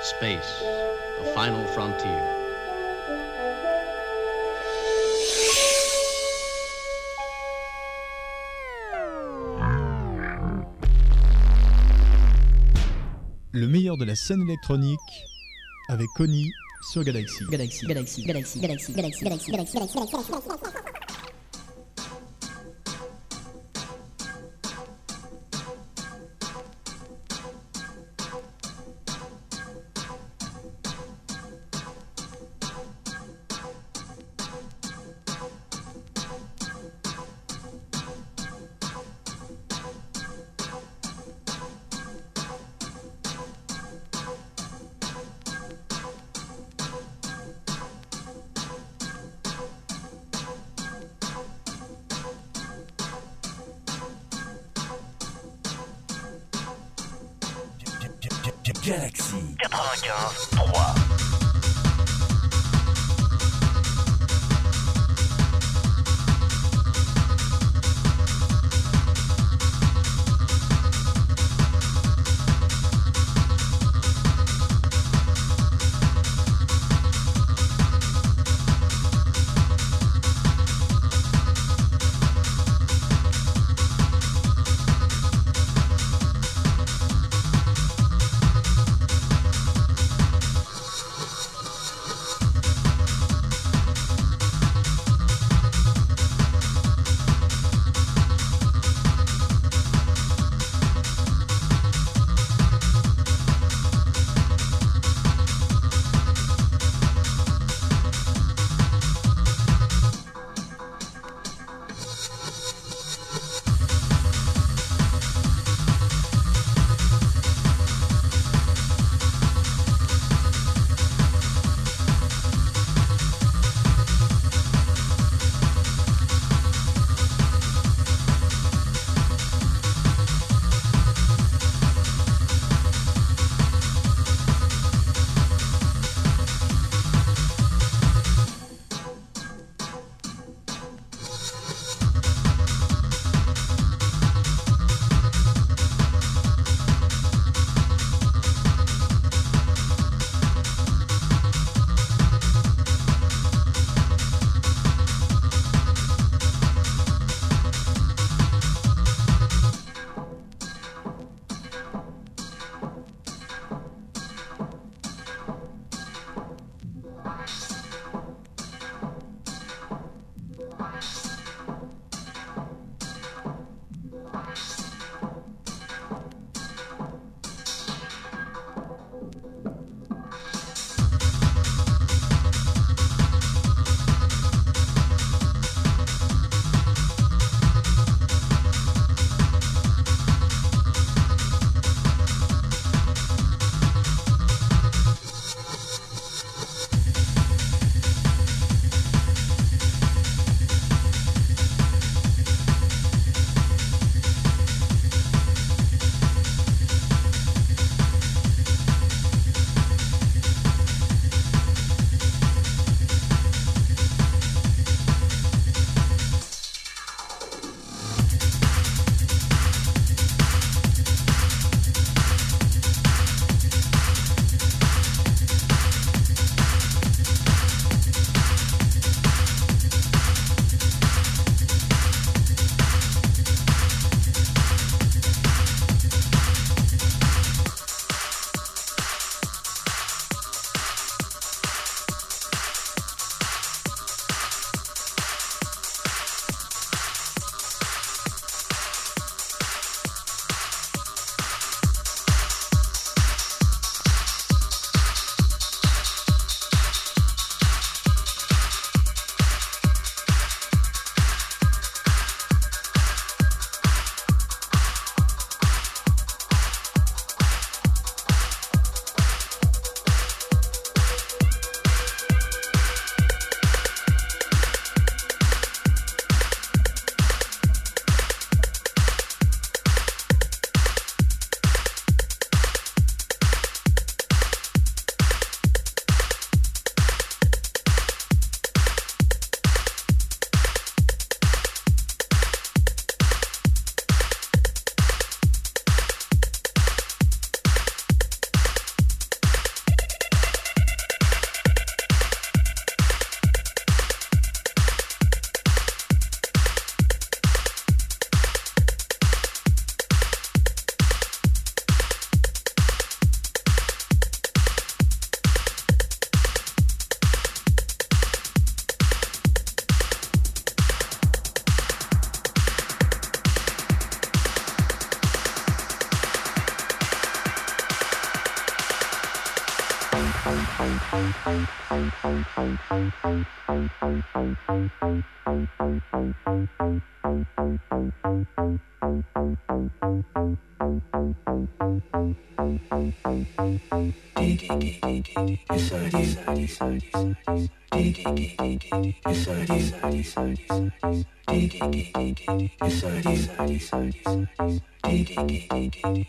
Space, the final frontier. Le meilleur de la scène électronique avec Connie sur Galaxy. Galaxy, Galaxy, Galaxy, Galaxy, Galaxy, Galaxy, Galaxy, Galaxy, Galaxy, Galaxy. Galaxy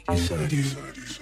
Yes, sir.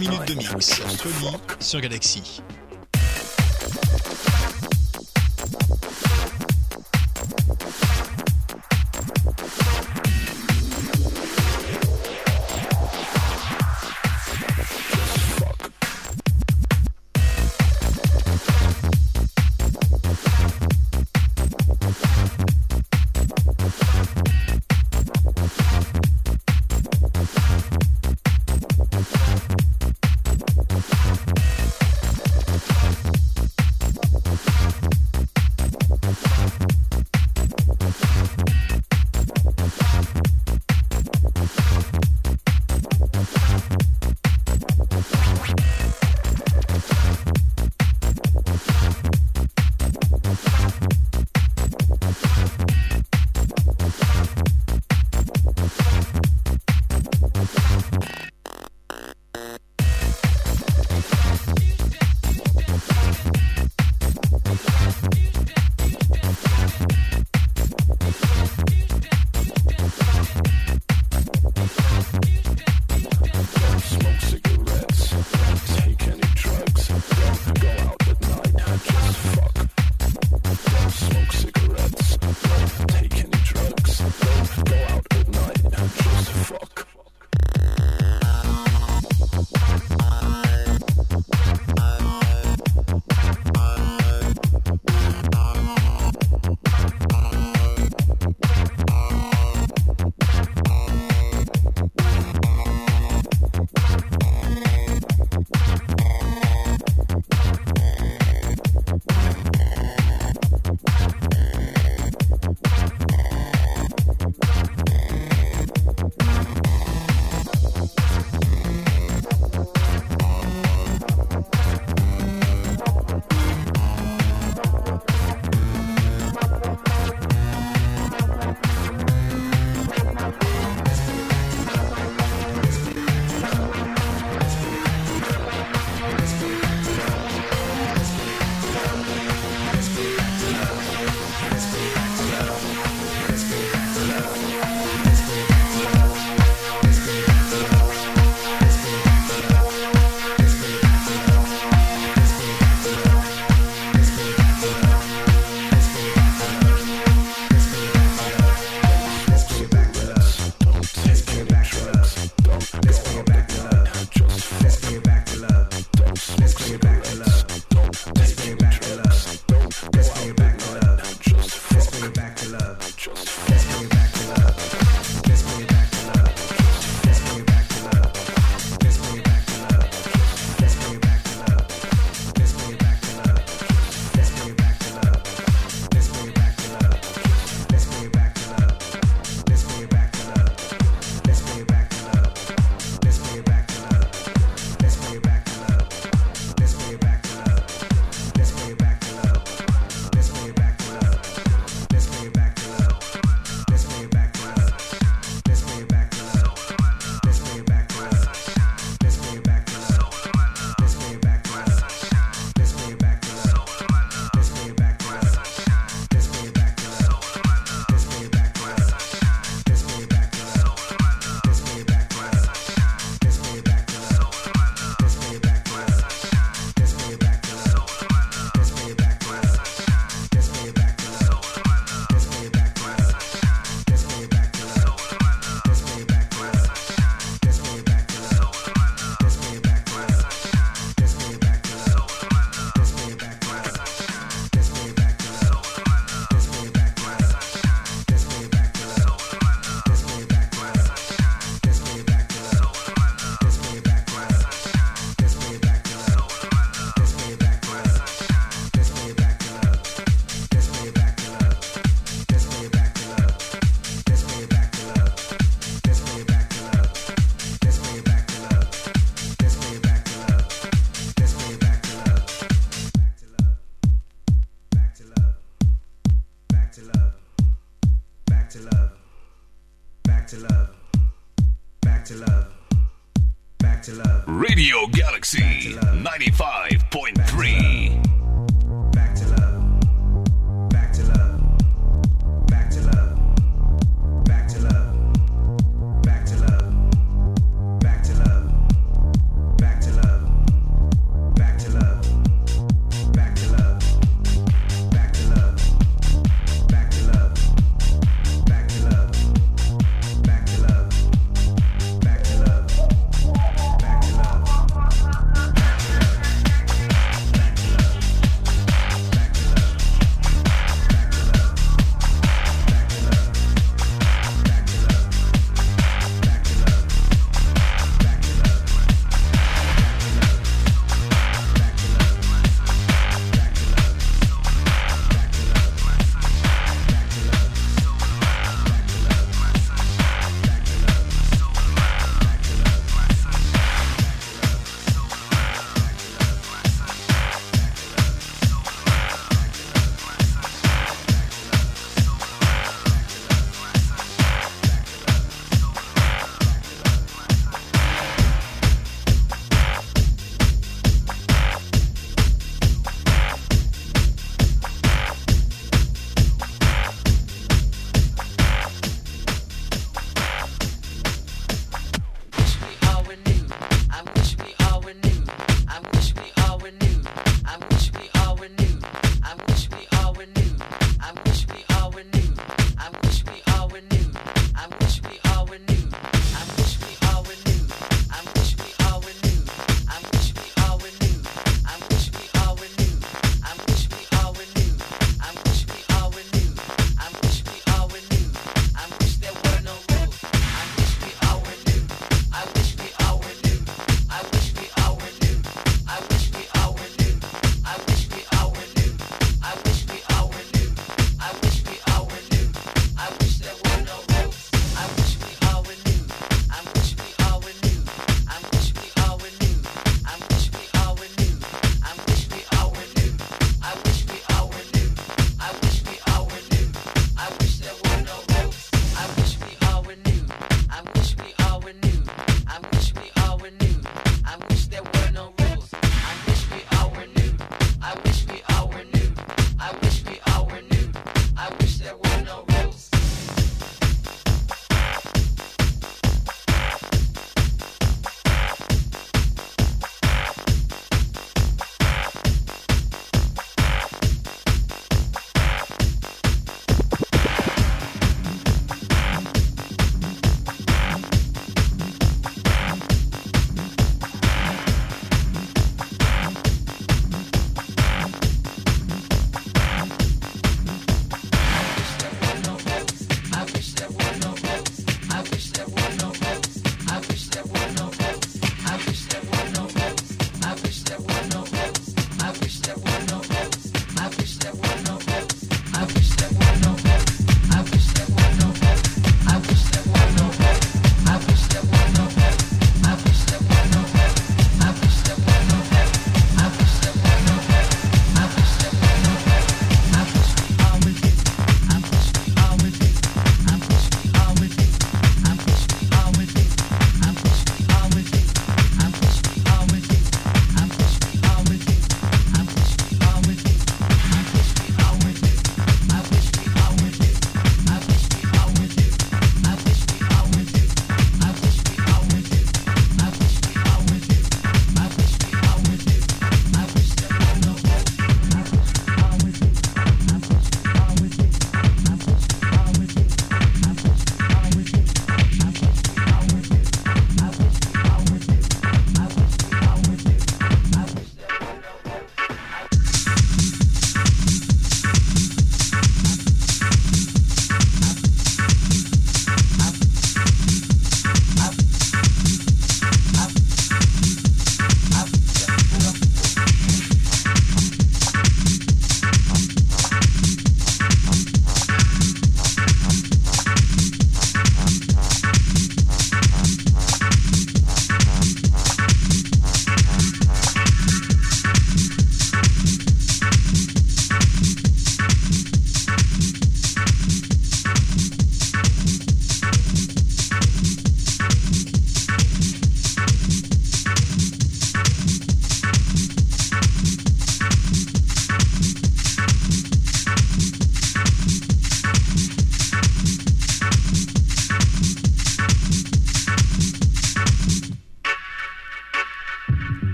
Minutes de mix. Connie sur Galaxy.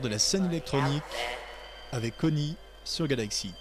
De la scène électronique avec Connie sur Galaxy.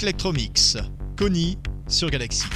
Eclectromix, Connie sur Galaxy.